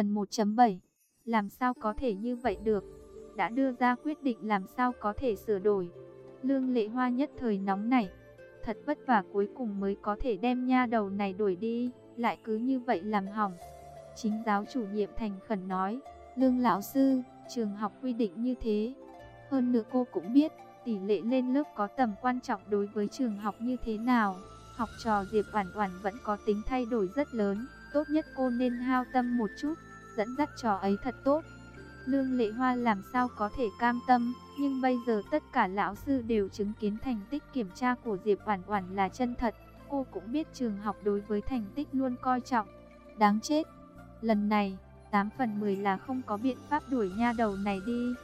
Phần 1.7 Làm sao có thể như vậy được? Đã đưa ra quyết định làm sao có thể sửa đổi? Lương lệ hoa nhất thời nóng này Thật vất vả cuối cùng mới có thể đem nha đầu này đuổi đi, lại cứ như vậy làm hỏng. Chính giáo chủ nhiệm thành khẩn nói, Lương lão sư, trường học quy định như thế. Hơn nữa cô cũng biết, tỷ lệ lên lớp có tầm quan trọng đối với trường học như thế nào. Học trò Diệp Oản Oản vẫn có tính thay đổi rất lớn, tốt nhất cô nên hao tâm một chút, dẫn dắt trò ấy thật tốt. Lương Lệ Hoa làm sao có thể cam tâm, nhưng bây giờ tất cả lão sư đều chứng kiến thành tích kiểm tra của Diệp Oản Oản là chân thật, cô cũng biết trường học đối với thành tích luôn coi trọng. Đáng chết. Lần này, 8 phần 10 là không có biện pháp đuổi nha đầu này đi.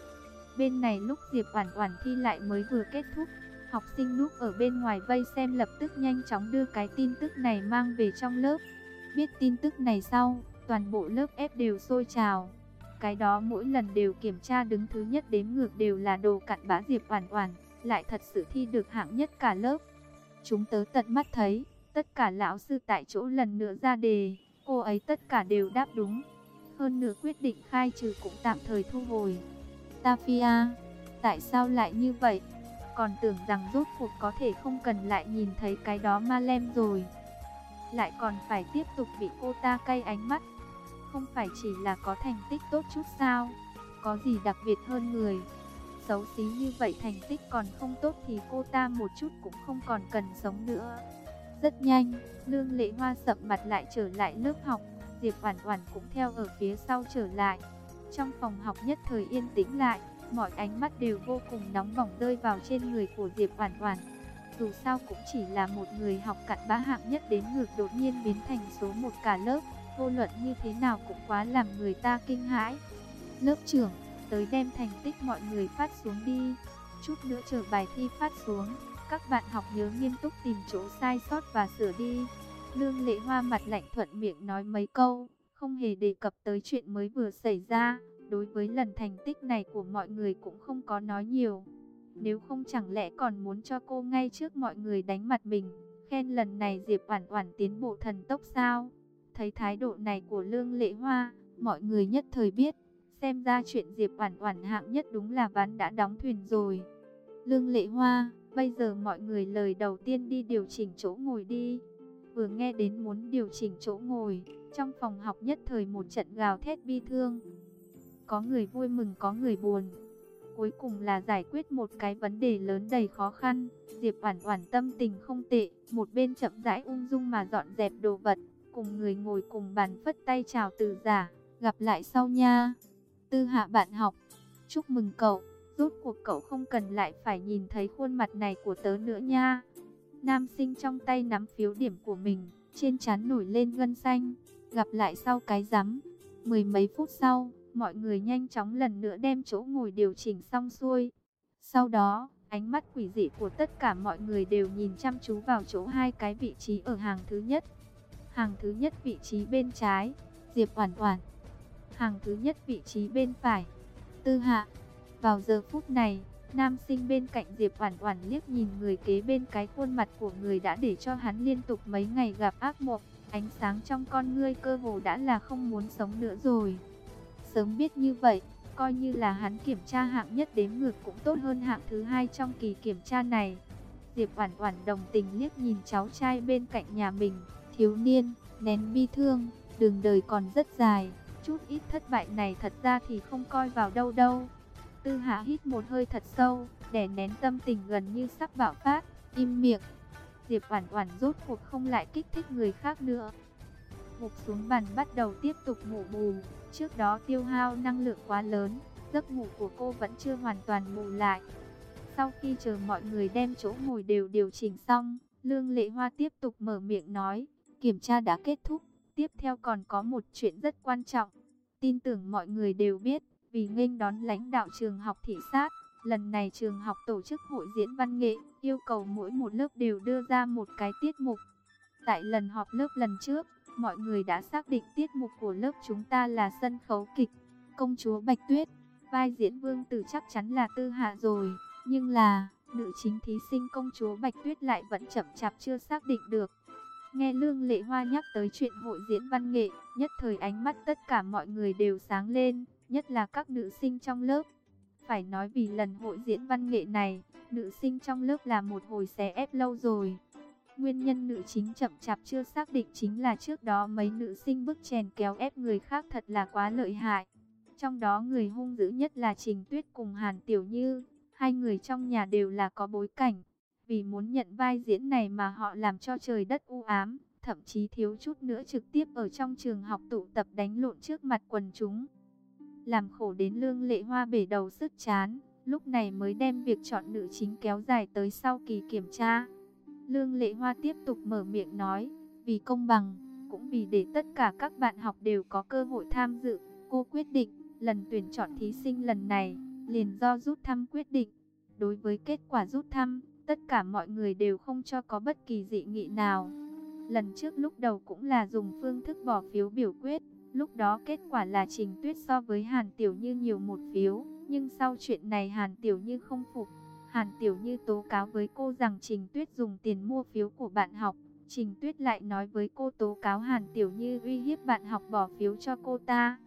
Bên này lúc Diệp Oản Oản thi lại mới vừa kết thúc, học sinh núp ở bên ngoài vây xem lập tức nhanh chóng đưa cái tin tức này mang về trong lớp. Biết tin tức này sau, toàn bộ lớp ép đều sôi trào. Cái đó mỗi lần đều kiểm tra đứng thứ nhất đếm ngược đều là đồ cặn bã Diệp Oản Oản, lại thật sự thi được hạng nhất cả lớp. Chúng tớ tận mắt thấy, tất cả lão sư tại chỗ lần nữa ra đề, cô ấy tất cả đều đáp đúng. Hơn nữa quyết định khai trừ cũng tạm thời thu hồi. Tafia, tại sao lại như vậy? Còn tưởng rằng rốt cuộc có thể không cần lại nhìn thấy cái đó ma lem rồi. Lại còn phải tiếp tục bị cô ta cay ánh mắt. Không phải chỉ là có thành tích tốt chút sao? Có gì đặc biệt hơn người? Xấu xí như vậy thành tích còn không tốt thì cô ta một chút cũng không còn cần sống nữa. Rất nhanh, Lương Lệ Hoa sậm mặt lại trở lại lớp học. Diệp Oản Oản cũng theo ở phía sau trở lại. Trong phòng học nhất thời yên tĩnh lại, mọi ánh mắt đều vô cùng nóng bỏng rơi vào trên người của Diệp Oản Oản. Dù sao cũng chỉ là một người học cặn bã hạng nhất đến ngược đột nhiên biến thành số một cả lớp, vô luận như thế nào cũng quá làm người ta kinh hãi. Lớp trưởng, tới đem thành tích mọi người phát xuống đi. Chút nữa chờ bài thi phát xuống, các bạn học nhớ nghiêm túc tìm chỗ sai sót và sửa đi. Lương Lệ Hoa mặt lạnh thuận miệng nói mấy câu, không hề đề cập tới chuyện mới vừa xảy ra. Đối với lần thành tích này của mọi người cũng không có nói nhiều. Nếu không chẳng lẽ còn muốn cho cô ngay trước mọi người đánh mặt mình, khen lần này Diệp Oản Oản tiến bộ thần tốc sao? Thấy thái độ này của Lương Lệ Hoa, mọi người nhất thời biết, xem ra chuyện Diệp Oản Oản hạng nhất đúng là ván đã đóng thuyền rồi. Lương Lệ Hoa, bây giờ mọi người lời đầu tiên đi điều chỉnh chỗ ngồi đi. Vừa nghe đến muốn điều chỉnh chỗ ngồi, trong phòng học nhất thời một trận gào thét bi thương. Có người vui mừng có người buồn. Cuối cùng là giải quyết một cái vấn đề lớn đầy khó khăn. Diệp Oản Oản tâm tình không tệ, một bên chậm rãi ung dung mà dọn dẹp đồ vật, cùng người ngồi cùng bàn phất tay chào từ giả, gặp lại sau nha. Tư Hạ bạn học, chúc mừng cậu, rốt cuộc cậu không cần lại phải nhìn thấy khuôn mặt này của tớ nữa nha. Nam sinh trong tay nắm phiếu điểm của mình, trên trán nổi lên gân xanh, gặp lại sau cái rắm. Mười mấy phút sau, mọi người nhanh chóng lần nữa đem chỗ ngồi điều chỉnh xong xuôi. Sau đó, ánh mắt quỷ dị của tất cả mọi người đều nhìn chăm chú vào chỗ hai cái vị trí ở hàng thứ nhất. Hàng thứ nhất vị trí bên trái, Diệp Oản Oản. Hàng thứ nhất vị trí bên phải, Tư Hạ. Vào giờ phút này, nam sinh bên cạnh Diệp Oản Oản liếc nhìn người kế bên cái khuôn mặt của người đã để cho hắn liên tục mấy ngày gặp ác mộng, ánh sáng trong con ngươi cơ hồ đã là không muốn sống nữa rồi. Sớm biết như vậy, coi như là hắn kiểm tra hạng nhất đếm ngược cũng tốt hơn hạng thứ hai trong kỳ kiểm tra này. Diệp Oản Oản đồng tình liếc nhìn cháu trai bên cạnh nhà mình, thiếu niên, nén bi thương, đường đời còn rất dài, chút ít thất bại này thật ra thì không coi vào đâu đâu. Tư Hạ hít một hơi thật sâu, đè nén tâm tình gần như sắp bạo phát, im miệng. Diệp Oản Oản rốt cuộc không lại kích thích người khác nữa. Ngục xuống bàn bắt đầu tiếp tục ngủ bù, trước đó tiêu hao năng lượng quá lớn, giấc ngủ của cô vẫn chưa hoàn toàn bù lại. Sau khi chờ mọi người đem chỗ ngồi đều điều chỉnh xong, Lương Lệ Hoa tiếp tục mở miệng nói, kiểm tra đã kết thúc, tiếp theo còn có một chuyện rất quan trọng. Tin tưởng mọi người đều biết, vì nghênh đón lãnh đạo trường học thị sát, lần này trường học tổ chức hội diễn văn nghệ, yêu cầu mỗi một lớp đều đưa ra một cái tiết mục. Tại lần họp lớp lần trước, mọi người đã xác định tiết mục của lớp chúng ta là sân khấu kịch. Công chúa Bạch Tuyết, vai diễn vương tử chắc chắn là tư hạ rồi, nhưng là, nữ chính thí sinh công chúa Bạch Tuyết lại vẫn chậm chạp chưa xác định được. Nghe Lương Lệ Hoa nhắc tới chuyện hội diễn văn nghệ, nhất thời ánh mắt tất cả mọi người đều sáng lên, nhất là các nữ sinh trong lớp. Phải nói vì lần hội diễn văn nghệ này, nữ sinh trong lớp là một hồi xé ép lâu rồi. Nguyên nhân nữ chính chậm chạp chưa xác định chính là trước đó mấy nữ sinh bức chèn kéo ép người khác thật là quá lợi hại. Trong đó người hung dữ nhất là Trình Tuyết cùng Hàn Tiểu Như, hai người trong nhà đều là có bối cảnh. Vì muốn nhận vai diễn này mà họ làm cho trời đất u ám, thậm chí thiếu chút nữa trực tiếp ở trong trường học tụ tập đánh lộn trước mặt quần chúng. Làm khổ đến lương lệ hoa bể đầu sức chán, lúc này mới đem việc chọn nữ chính kéo dài tới sau kỳ kiểm tra. Lương lệ hoa tiếp tục mở miệng nói, vì công bằng, cũng vì để tất cả các bạn học đều có cơ hội tham dự, cô quyết định, lần tuyển chọn thí sinh lần này, liền do rút thăm quyết định. Đối với kết quả rút thăm, tất cả mọi người đều không cho có bất kỳ dị nghị nào. Lần trước lúc đầu cũng là dùng phương thức bỏ phiếu biểu quyết, lúc đó kết quả là Trình Tuyết so với Hàn Tiểu Như nhiều một phiếu, nhưng sau chuyện này Hàn Tiểu Như không phục. Hàn Tiểu Như tố cáo với cô rằng Trình Tuyết dùng tiền mua phiếu của bạn học. Trình Tuyết lại nói với cô tố cáo Hàn Tiểu Như uy hiếp bạn học bỏ phiếu cho cô ta.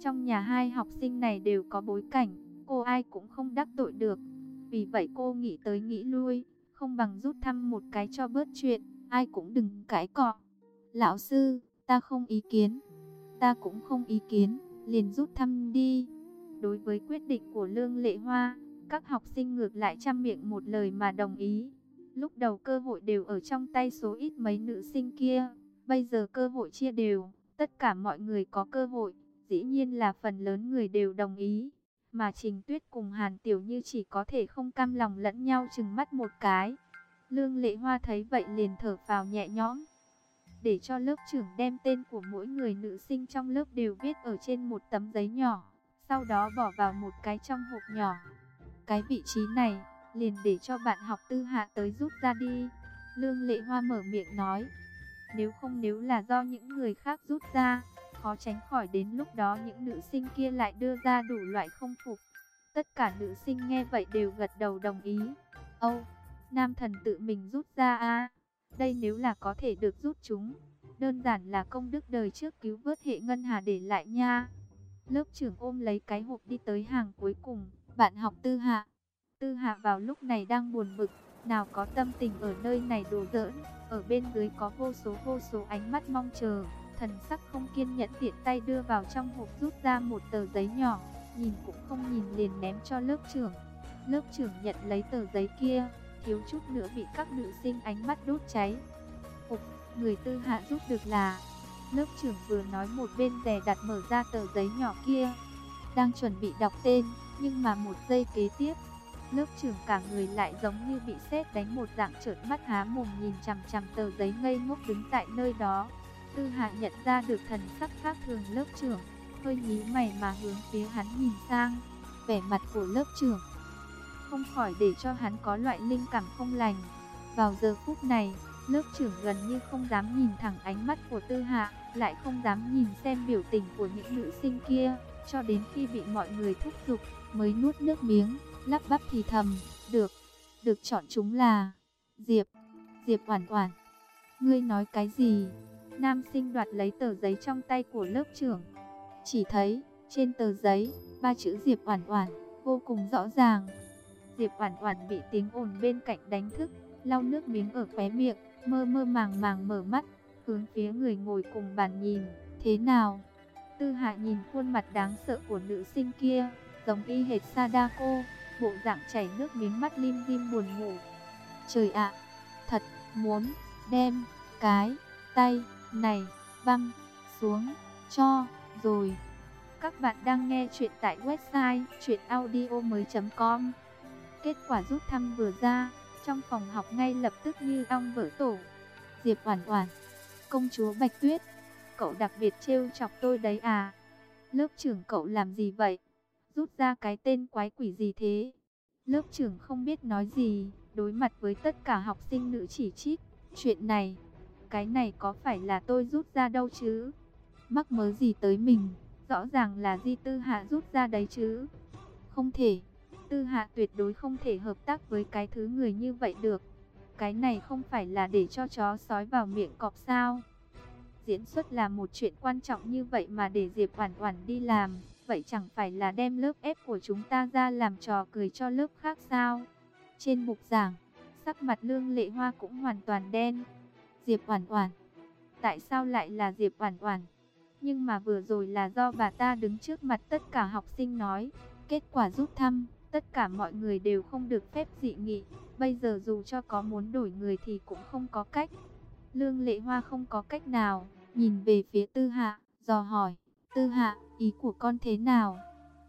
Trong nhà hai học sinh này đều có bối cảnh, cô ai cũng không đắc tội được. Vì vậy cô nghĩ tới nghĩ lui, không bằng rút thăm một cái cho bớt chuyện, ai cũng đừng cãi cọ. Lão sư, ta không ý kiến. Ta cũng không ý kiến, liền rút thăm đi. Đối với quyết định của Lương Lệ Hoa, các học sinh ngược lại chăm miệng một lời mà đồng ý. Lúc đầu cơ hội đều ở trong tay số ít mấy nữ sinh kia, bây giờ cơ hội chia đều, tất cả mọi người có cơ hội, dĩ nhiên là phần lớn người đều đồng ý. Mà Trình Tuyết cùng Hàn Tiểu Như chỉ có thể không cam lòng lẫn nhau chừng mắt một cái. Lương Lệ Hoa thấy vậy liền thở vào nhẹ nhõm. Để cho lớp trưởng đem tên của mỗi người nữ sinh trong lớp đều viết ở trên một tấm giấy nhỏ. Sau đó bỏ vào một cái trong hộp nhỏ. Cái vị trí này, liền để cho bạn học tư hạ tới rút ra đi. Lương Lệ Hoa mở miệng nói. Nếu không nếu là do những người khác rút ra, khó tránh khỏi đến lúc đó những nữ sinh kia lại đưa ra đủ loại không phục. Tất cả nữ sinh nghe vậy đều gật đầu đồng ý. Âu, nam thần tự mình rút ra a Đây nếu là có thể được rút chúng, đơn giản là công đức đời trước cứu vớt hệ ngân hà để lại nha. Lớp trưởng ôm lấy cái hộp đi tới hàng cuối cùng, bạn học tư hạ. Tư hạ vào lúc này đang buồn bực, nào có tâm tình ở nơi này đồ dỡn ở bên dưới có vô số vô số ánh mắt mong chờ thần sắc không kiên nhẫn tiện tay đưa vào trong hộp rút ra một tờ giấy nhỏ, nhìn cũng không nhìn liền ném cho lớp trưởng. Lớp trưởng nhận lấy tờ giấy kia, thiếu chút nữa bị các nữ sinh ánh mắt đốt cháy. Ục, người tư hạ giúp được là... Lớp trưởng vừa nói một bên rè đặt mở ra tờ giấy nhỏ kia. Đang chuẩn bị đọc tên, nhưng mà một giây kế tiếp, lớp trưởng cả người lại giống như bị sét đánh một dạng trợn mắt há mồm nhìn chằm chằm tờ giấy ngây ngốc đứng tại nơi đó. Tư Hạ nhận ra được thần sắc khác thường lớp trưởng, hơi nhíu mày mà hướng phía hắn nhìn sang. Vẻ mặt của lớp trưởng không khỏi để cho hắn có loại linh cảm không lành. Vào giờ phút này, lớp trưởng gần như không dám nhìn thẳng ánh mắt của Tư Hạ, lại không dám nhìn xem biểu tình của những nữ sinh kia, cho đến khi bị mọi người thúc giục, mới nuốt nước miếng, lắp bắp thì thầm, "Được, được chọn chúng là Diệp, Diệp Oản Oản." "Ngươi nói cái gì?" Nam sinh đoạt lấy tờ giấy trong tay của lớp trưởng. Chỉ thấy, trên tờ giấy, ba chữ Diệp Oản Oản vô cùng rõ ràng. Diệp Oản Oản bị tiếng ồn bên cạnh đánh thức, lau nước miếng ở khóe miệng, mơ mơ màng màng mở mắt, hướng phía người ngồi cùng bàn nhìn, "Thế nào?" Tư Hạ nhìn khuôn mặt đáng sợ của nữ sinh kia, giống y hệt Sadako, bộ dạng chảy nước miếng mắt lim dim buồn ngủ. Trời ạ, thật muốn đem cái tay này, văng xuống, cho, rồi. Các bạn đang nghe chuyện tại website chuyenaudio.com Kết quả rút thăm vừa ra, trong phòng học ngay lập tức như ong vỡ tổ. Diệp Oản Oản, công chúa Bạch Tuyết, cậu đặc biệt trêu chọc tôi đấy à? Lớp trưởng cậu làm gì vậy? Rút ra cái tên quái quỷ gì thế? Lớp trưởng không biết nói gì, đối mặt với tất cả học sinh nữ chỉ trích, chuyện này cái này có phải là tôi rút ra đâu chứ? Mắc mớ gì tới mình, rõ ràng là Di Tư Hạ rút ra đấy chứ. Không thể, Tư Hạ tuyệt đối không thể hợp tác với cái thứ người như vậy được. cái này không phải là để cho chó sói vào miệng cọp sao? Diễn xuất là một chuyện quan trọng như vậy mà để Diệp Oản Oản đi làm, vậy chẳng phải là đem lớp ép của chúng ta ra làm trò cười cho lớp khác sao? Trên bục giảng, sắc mặt Lương Lệ Hoa cũng hoàn toàn đen. Diệp Oản Oản, tại sao lại là Diệp Oản Oản? Nhưng mà vừa rồi là do bà ta đứng trước mặt tất cả học sinh nói, kết quả rút thăm, tất cả mọi người đều không được phép dị nghị, bây giờ dù cho có muốn đổi người thì cũng không có cách. Lương Lệ Hoa không có cách nào, nhìn về phía Tư Hạ, dò hỏi, Tư Hạ, ý của con thế nào?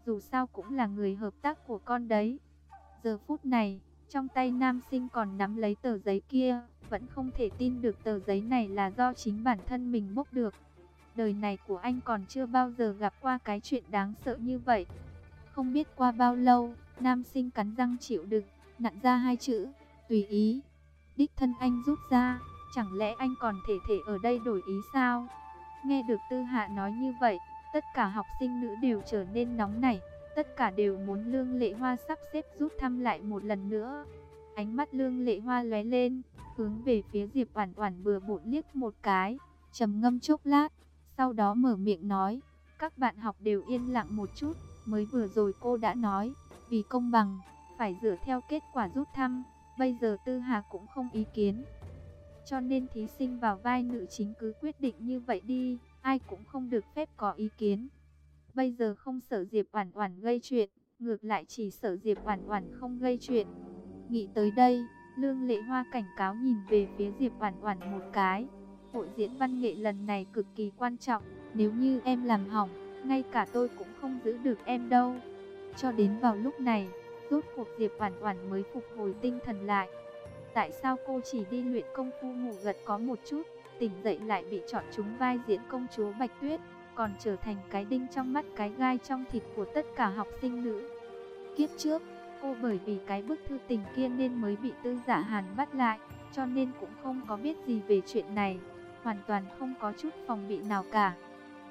Dù sao cũng là người hợp tác của con đấy. Giờ phút này, trong tay nam sinh còn nắm lấy tờ giấy kia, vẫn không thể tin được tờ giấy này là do chính bản thân mình bốc được. Đời này của anh còn chưa bao giờ gặp qua cái chuyện đáng sợ như vậy. Không biết qua bao lâu, nam sinh cắn răng chịu đựng, nặn ra hai chữ, tùy ý. Đích thân anh rút ra, chẳng lẽ anh còn thể thể ở đây đổi ý sao? Nghe được Tư Hạ nói như vậy, tất cả học sinh nữ đều trở nên nóng nảy, tất cả đều muốn Lương Lệ Hoa sắp xếp rút thăm lại một lần nữa. Ánh mắt Lương Lệ Hoa lóe lên, hướng về phía Diệp Oản Oản bừa bộn liếc một cái, trầm ngâm chốc lát, sau đó mở miệng nói, các bạn học đều yên lặng một chút, mới vừa rồi cô đã nói, vì công bằng, phải dựa theo kết quả rút thăm, bây giờ Tư Hà cũng không ý kiến. Cho nên thí sinh vào vai nữ chính cứ quyết định như vậy đi, ai cũng không được phép có ý kiến. Bây giờ không sợ Diệp Oản Oản gây chuyện, ngược lại chỉ sợ Diệp Oản Oản không gây chuyện. Nghĩ tới đây, Lương Lệ Hoa cảnh cáo nhìn về phía Diệp Oản Oản một cái. Hội diễn văn nghệ lần này cực kỳ quan trọng, nếu như em làm hỏng, ngay cả tôi cũng không giữ được em đâu. Cho đến vào lúc này, rốt cuộc Diệp Oản Oản mới phục hồi tinh thần lại. Tại sao cô chỉ đi luyện công phu ngủ gật có một chút, tỉnh dậy lại bị chọn trúng vai diễn công chúa Bạch Tuyết, còn trở thành cái đinh trong mắt cái gai trong thịt của tất cả học sinh nữ. Kiếp trước, cô bởi vì cái bức thư tình kia nên mới bị Tư Giả Hàn bắt lại, cho nên cũng không có biết gì về chuyện này, hoàn toàn không có chút phòng bị nào cả.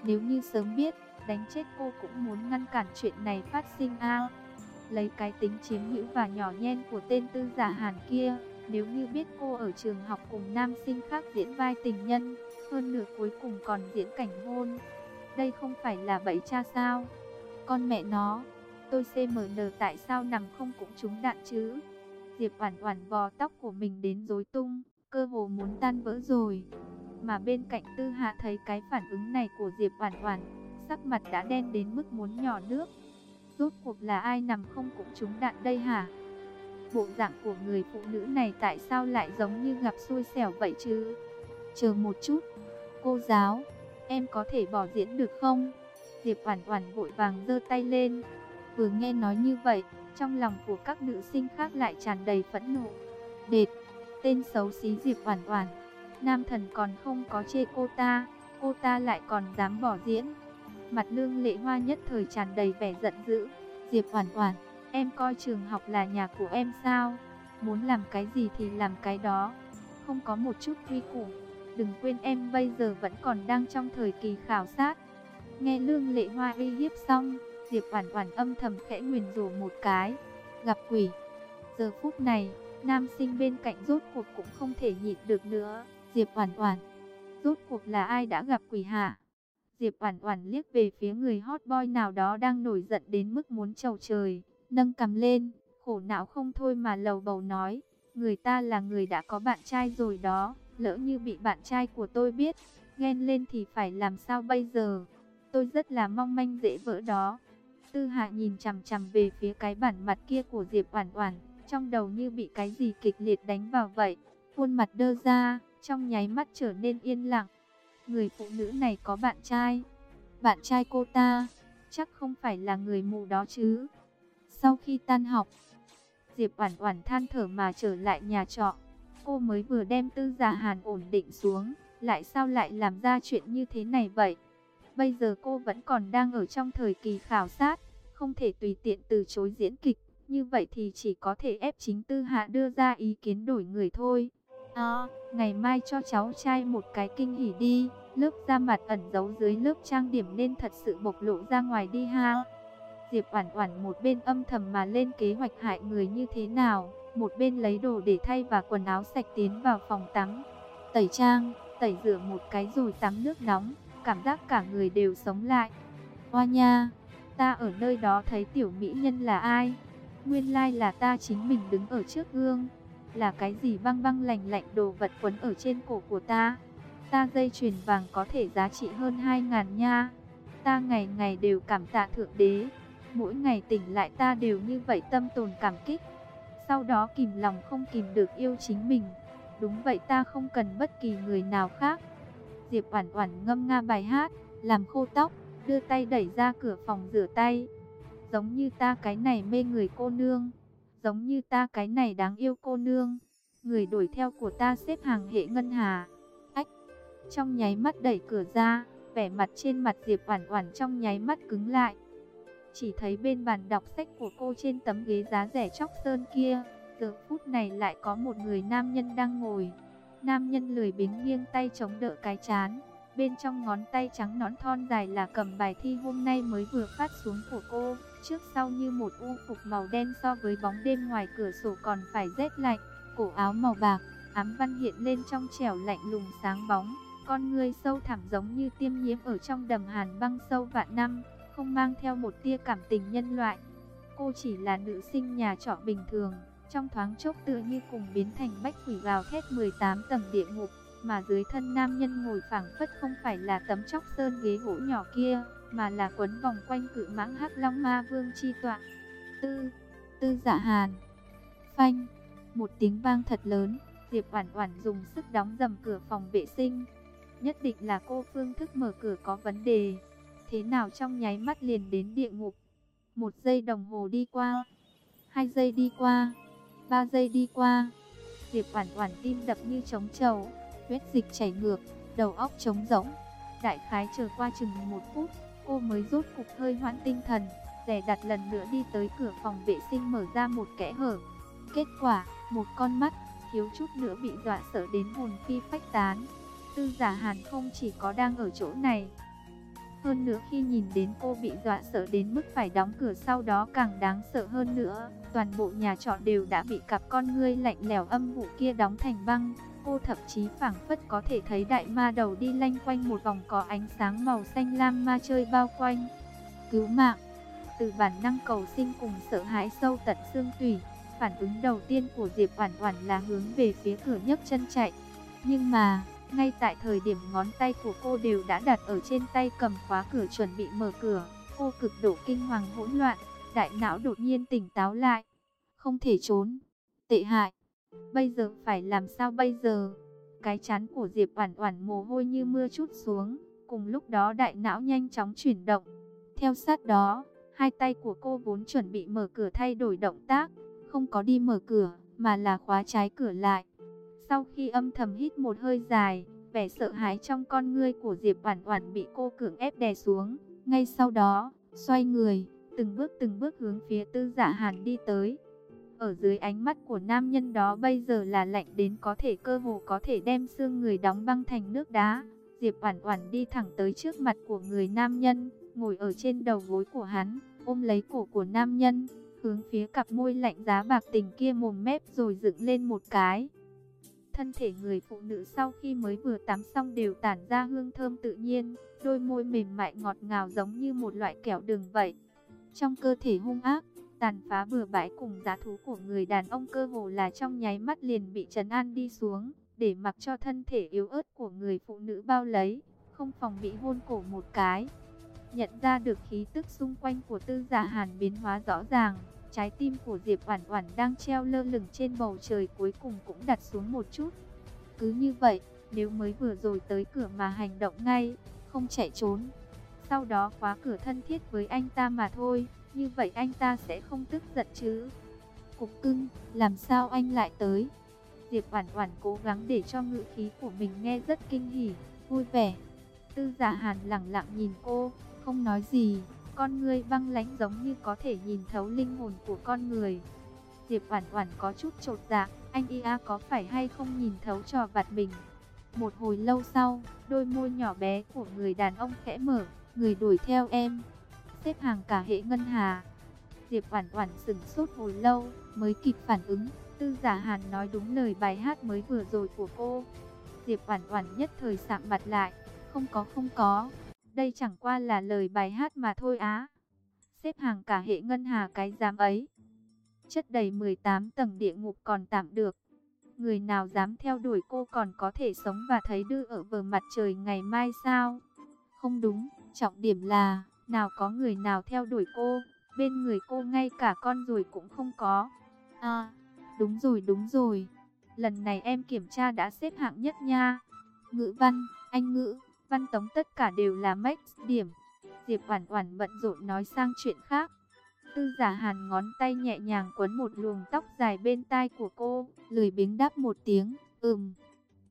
Nếu như sớm biết, đánh chết cô cũng muốn ngăn cản chuyện này phát sinh a. Lấy cái tính chiếm hữu và nhỏ nhen của tên Tư Giả Hàn kia, nếu như biết cô ở trường học cùng nam sinh khác diễn vai tình nhân, hơn nửa cuối cùng còn diễn cảnh hôn. Đây không phải là bẫy cha sao? Con mẹ nó, tôi CMN tại sao nằm không cũng trúng đạn chứ? Diệp Oản Oản vò tóc của mình đến rối tung, cơ hồ muốn tan vỡ rồi. Mà bên cạnh Tư Hạ thấy cái phản ứng này của Diệp Oản Oản, sắc mặt đã đen đến mức muốn nhỏ nước. Rốt cuộc là ai nằm không cũng trúng đạn đây hả? Bộ dạng của người phụ nữ này tại sao lại giống như gặp xui xẻo vậy chứ? Chờ một chút, cô giáo, em có thể bỏ diễn được không? Diệp Oản Oản vội vàng giơ tay lên. Vừa nghe nói như vậy, trong lòng của các nữ sinh khác lại tràn đầy phẫn nộ. Đệt, tên xấu xí Diệp Oản Oản, nam thần còn không có chê cô ta, cô ta lại còn dám bỏ diễn. Mặt Lương Lệ Hoa nhất thời tràn đầy vẻ giận dữ. Diệp Oản Oản, em coi trường học là nhà của em sao? Muốn làm cái gì thì làm cái đó, không có một chút quy củ. Đừng quên em bây giờ vẫn còn đang trong thời kỳ khảo sát. Nghe Lương Lệ Hoa uy hiếp xong, Diệp Oản Oản âm thầm khẽ nguyền rủa một cái. Gặp quỷ. Giờ phút này, nam sinh bên cạnh rốt cuộc cũng không thể nhịn được nữa. Diệp Oản Oản, rốt cuộc là ai đã gặp quỷ hả? Diệp Oản Oản liếc về phía người hot boy nào đó đang nổi giận đến mức muốn trầu trời, nâng cầm lên, khổ não không thôi mà lầu bầu nói, người ta là người đã có bạn trai rồi đó, lỡ như bị bạn trai của tôi biết, ghen lên thì phải làm sao bây giờ? Tôi rất là mong manh dễ vỡ đó. Tư Hạ nhìn chằm chằm về phía cái bản mặt kia của Diệp Oản Oản, trong đầu như bị cái gì kịch liệt đánh vào vậy, khuôn mặt đơ ra, trong nháy mắt trở nên yên lặng. Người phụ nữ này có bạn trai. Bạn trai cô ta, chắc không phải là người mù đó chứ. Sau khi tan học, Diệp Oản Oản than thở mà trở lại nhà trọ. Cô mới vừa đem Tư Giả Hàn ổn định xuống, lại sao lại làm ra chuyện như thế này vậy? Bây giờ cô vẫn còn đang ở trong thời kỳ khảo sát, không thể tùy tiện từ chối diễn kịch, như vậy thì chỉ có thể ép chính Tư Hạ đưa ra ý kiến đổi người thôi. À, ngày mai cho cháu trai một cái kinh hỉ đi, lớp da mặt ẩn giấu dưới lớp trang điểm nên thật sự bộc lộ ra ngoài đi ha. Diệp Oản Oản một bên âm thầm mà lên kế hoạch hại người như thế nào, một bên lấy đồ để thay và quần áo sạch tiến vào phòng tắm. Tẩy trang, tẩy rửa một cái rồi tắm nước nóng, cảm giác cả người đều sống lại. Hoa nha, ta ở nơi đó thấy tiểu mỹ nhân là ai? Nguyên lai là ta chính mình đứng ở trước gương. Là cái gì băng băng lạnh lạnh đồ vật quấn ở trên cổ của ta? Ta dây chuyền vàng có thể giá trị hơn 2.000 nha. Ta ngày ngày đều cảm tạ Thượng Đế. Mỗi ngày tỉnh lại ta đều như vậy tâm tồn cảm kích. Sau đó kìm lòng không kìm được yêu chính mình. Đúng vậy ta không cần bất kỳ người nào khác. Diệp Oản Oản ngâm nga bài hát, làm khô tóc, đưa tay đẩy ra cửa phòng rửa tay. Giống như ta cái này mê người cô nương, giống như ta cái này đáng yêu cô nương. Người đuổi theo của ta xếp hàng hệ ngân hà. Ách. Trong nháy mắt đẩy cửa ra, vẻ mặt trên mặt Diệp Oản Oản trong nháy mắt cứng lại. Chỉ thấy bên bàn đọc sách của cô trên tấm ghế giá rẻ chóc sơn kia, giờ phút này lại có một người nam nhân đang ngồi. Nam nhân lười biếng nghiêng tay chống đỡ cái chán, bên trong ngón tay trắng nõn thon dài là cầm bài thi hôm nay mới vừa phát xuống của cô, trước sau như một u phục màu đen so với bóng đêm ngoài cửa sổ còn phải rét lạnh, cổ áo màu bạc, ám văn hiện lên trong trẻo lạnh lùng sáng bóng, con ngươi sâu thẳm giống như tiêm nhiễm ở trong đầm hàn băng sâu vạn năm, không mang theo một tia cảm tình nhân loại. Cô chỉ là nữ sinh nhà trọ bình thường, trong thoáng chốc tựa như cùng biến thành bách quỷ gào thét 18 tầng địa ngục, mà dưới thân nam nhân ngồi phảng phất không phải là tấm chóc sơn ghế gỗ nhỏ kia, mà là quấn vòng quanh cự mãng hắc long ma vương chi tọa. Tư, tư dạ hàn, phanh, một tiếng vang thật lớn, Diệp Oản Oản dùng sức đóng dầm cửa phòng vệ sinh. Nhất định là cô phương thức mở cửa có vấn đề. Thế nào trong nháy mắt liền đến địa ngục. Một giây đồng hồ đi qua, hai giây đi qua, ba giây đi qua. Diệp Oản Oản tim đập như trống trầu, huyết dịch chảy ngược, đầu óc trống rỗng. Đại khái chờ qua chừng một phút, cô mới rút cục hơi hoãn tinh thần, dè đặt lần nữa đi tới cửa phòng vệ sinh mở ra một kẽ hở. Kết quả, một con mắt, thiếu chút nữa bị dọa sợ đến hồn phi phách tán. Tư giả hàn không chỉ có đang ở chỗ này. Hơn nữa khi nhìn đến cô bị dọa sợ đến mức phải đóng cửa sau đó càng đáng sợ hơn nữa. Toàn bộ nhà trọ đều đã bị cặp con ngươi lạnh lẽo âm vụ kia đóng thành băng. Cô thậm chí phảng phất có thể thấy đại ma đầu đi lanh quanh một vòng có ánh sáng màu xanh lam ma chơi bao quanh. Cứu mạng, từ bản năng cầu sinh cùng sợ hãi sâu tận xương tủy. Phản ứng đầu tiên của Diệp Oản Oản là hướng về phía cửa nhấc chân chạy. Nhưng mà, ngay tại thời điểm ngón tay của cô đều đã đặt ở trên tay cầm khóa cửa chuẩn bị mở cửa, cô cực độ kinh hoàng hỗn loạn, đại não đột nhiên tỉnh táo lại. Không thể trốn. Tệ hại. Bây giờ phải làm sao bây giờ? Cái chán của Diệp Oản Oản mồ hôi như mưa chút xuống, cùng lúc đó đại não nhanh chóng chuyển động. Theo sát đó, hai tay của cô vốn chuẩn bị mở cửa thay đổi động tác, không có đi mở cửa, mà là khóa trái cửa lại. Sau khi âm thầm hít một hơi dài, vẻ sợ hãi trong con ngươi của Diệp Oản Oản bị cô cưỡng ép đè xuống. Ngay sau đó, xoay người, từng bước từng bước hướng phía Tư Dạ Hàn đi tới. Ở dưới ánh mắt của nam nhân đó bây giờ là lạnh đến có thể cơ hồ có thể đem xương người đóng băng thành nước đá. Diệp Oản Oản đi thẳng tới trước mặt của người nam nhân, ngồi ở trên đầu gối của hắn, ôm lấy cổ của nam nhân, hướng phía cặp môi lạnh giá bạc tình kia mồm mép rồi dựng lên một cái. Thân thể người phụ nữ sau khi mới vừa tắm xong đều tản ra hương thơm tự nhiên, đôi môi mềm mại ngọt ngào giống như một loại kẹo đường vậy. Trong cơ thể hung ác, tàn phá bừa bãi cùng giá thú của người đàn ông cơ hồ là trong nháy mắt liền bị trấn an đi xuống, để mặc cho thân thể yếu ớt của người phụ nữ bao lấy, không phòng bị hôn cổ một cái. Nhận ra được khí tức xung quanh của tư giả hàn biến hóa rõ ràng, Trái tim của Diệp Oản Oản đang treo lơ lửng trên bầu trời cuối cùng cũng đặt xuống một chút. Cứ như vậy, nếu mới vừa rồi tới cửa mà hành động ngay, không chạy trốn, sau đó khóa cửa thân thiết với anh ta mà thôi, như vậy anh ta sẽ không tức giận chứ. Cục cưng, làm sao anh lại tới? Diệp Oản Oản cố gắng để cho ngữ khí của mình nghe rất kinh hỉ, vui vẻ. Tư Giả Hàn lặng lặng nhìn cô, không nói gì. Con người băng lãnh giống như có thể nhìn thấu linh hồn của con người. Diệp Oản Oản có chút chột dạ, anh ia có phải hay không nhìn thấu trò vặt mình. Một hồi lâu sau, đôi môi nhỏ bé của người đàn ông khẽ mở, người đuổi theo em. Xếp hàng cả hệ ngân hà. Diệp Oản Oản sững sốt hồi lâu mới kịp phản ứng, Tư giả Hàn nói đúng lời bài hát mới vừa rồi của cô. Diệp Oản Oản nhất thời sạm mặt lại, không có không có, đây chẳng qua là lời bài hát mà thôi á. Xếp hàng cả hệ ngân hà cái dám ấy. Chất đầy 18 tầng địa ngục còn tạm được. Người nào dám theo đuổi cô còn có thể sống và thấy đưa ở bờ mặt trời ngày mai sao? Không đúng, trọng điểm là, nào có người nào theo đuổi cô, bên người cô ngay cả con rồi cũng không có. À, đúng rồi đúng rồi, lần này em kiểm tra đã xếp hạng nhất nha. Ngữ văn, anh ngữ, văn tống tất cả đều là max điểm. Diệp Oản Oản bận rộn nói sang chuyện khác. Tư Giả Hàn ngón tay nhẹ nhàng quấn một luồng tóc dài bên tai của cô, lười biếng đáp một tiếng, "Ừm."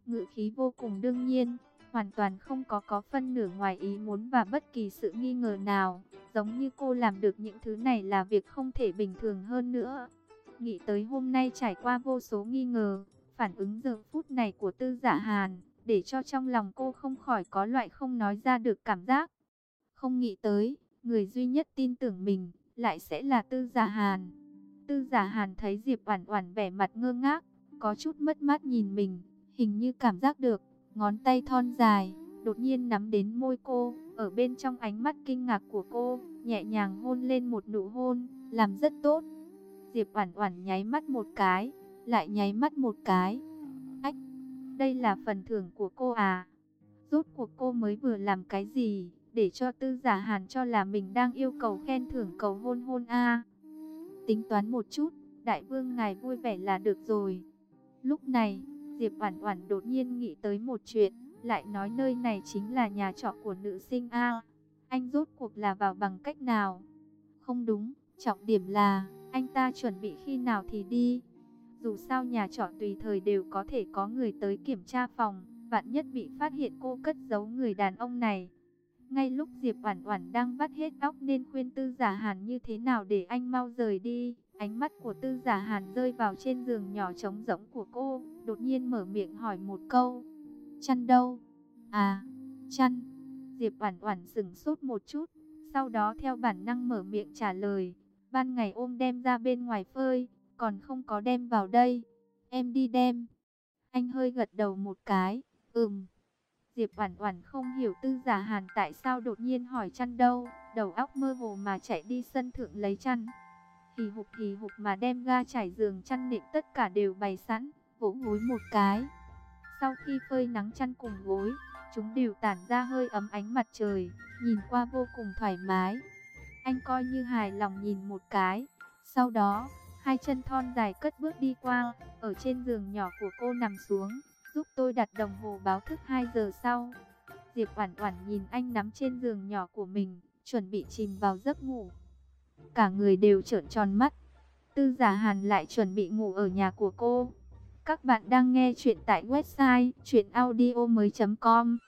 Ngữ khí vô cùng đương nhiên, hoàn toàn không có có phân nửa ngoài ý muốn và bất kỳ sự nghi ngờ nào, giống như cô làm được những thứ này là việc không thể bình thường hơn nữa. Nghĩ tới hôm nay trải qua vô số nghi ngờ, phản ứng giờ phút này của Tư Giả Hàn, để cho trong lòng cô không khỏi có loại không nói ra được cảm giác. Không nghĩ tới, người duy nhất tin tưởng mình, lại sẽ là Tư Giả Hàn. Tư Giả Hàn thấy Diệp Oản Oản vẻ mặt ngơ ngác, có chút mất mát nhìn mình, hình như cảm giác được, ngón tay thon dài, đột nhiên nắm đến môi cô, ở bên trong ánh mắt kinh ngạc của cô, nhẹ nhàng hôn lên một nụ hôn, làm rất tốt. Diệp Oản Oản nháy mắt một cái, lại nháy mắt một cái. Đây là phần thưởng của cô à? Rốt cuộc cô mới vừa làm cái gì? để cho tư giả hàn cho là mình đang yêu cầu khen thưởng cầu hôn hôn a. Tính toán một chút, đại vương ngài vui vẻ là được rồi. Lúc này, Diệp Oản Oản đột nhiên nghĩ tới một chuyện, lại nói nơi này chính là nhà trọ của nữ sinh a. Anh rốt cuộc là vào bằng cách nào? Không đúng, trọng điểm là anh ta chuẩn bị khi nào thì đi. Dù sao nhà trọ tùy thời đều có thể có người tới kiểm tra phòng, vạn nhất bị phát hiện cô cất giấu người đàn ông này, ngay lúc Diệp Oản Oản đang vắt hết óc nên khuyên Tư Giả Hàn như thế nào để anh mau rời đi, ánh mắt của Tư Giả Hàn rơi vào trên giường nhỏ trống rỗng của cô, đột nhiên mở miệng hỏi một câu: "Chăn đâu?" "À, chăn." Diệp Oản Oản sững sốt một chút, sau đó theo bản năng mở miệng trả lời: "Ban ngày ôm đem ra bên ngoài phơi, còn không có đem vào đây, em đi đem." Anh hơi gật đầu một cái, "Ừm." Diệp Oản Oản không hiểu Tư Giả Hàn tại sao đột nhiên hỏi chăn đâu, đầu óc mơ hồ mà chạy đi sân thượng lấy chăn. Hì hục hì hục mà đem ga trải giường chăn nệm tất cả đều bày sẵn, vỗ gối một cái. Sau khi phơi nắng chăn cùng gối, chúng đều tản ra hơi ấm ánh mặt trời, nhìn qua vô cùng thoải mái. Anh coi như hài lòng nhìn một cái, sau đó, hai chân thon dài cất bước đi qua, ở trên giường nhỏ của cô nằm xuống giúp tôi đặt đồng hồ báo thức 2 giờ sau. Diệp Oản Oản nhìn anh nắm trên giường nhỏ của mình, chuẩn bị chìm vào giấc ngủ. Cả người đều trợn tròn mắt. Tư Giả Hàn lại chuẩn bị ngủ ở nhà của cô. Các bạn đang nghe chuyện tại website chuyenaudio.com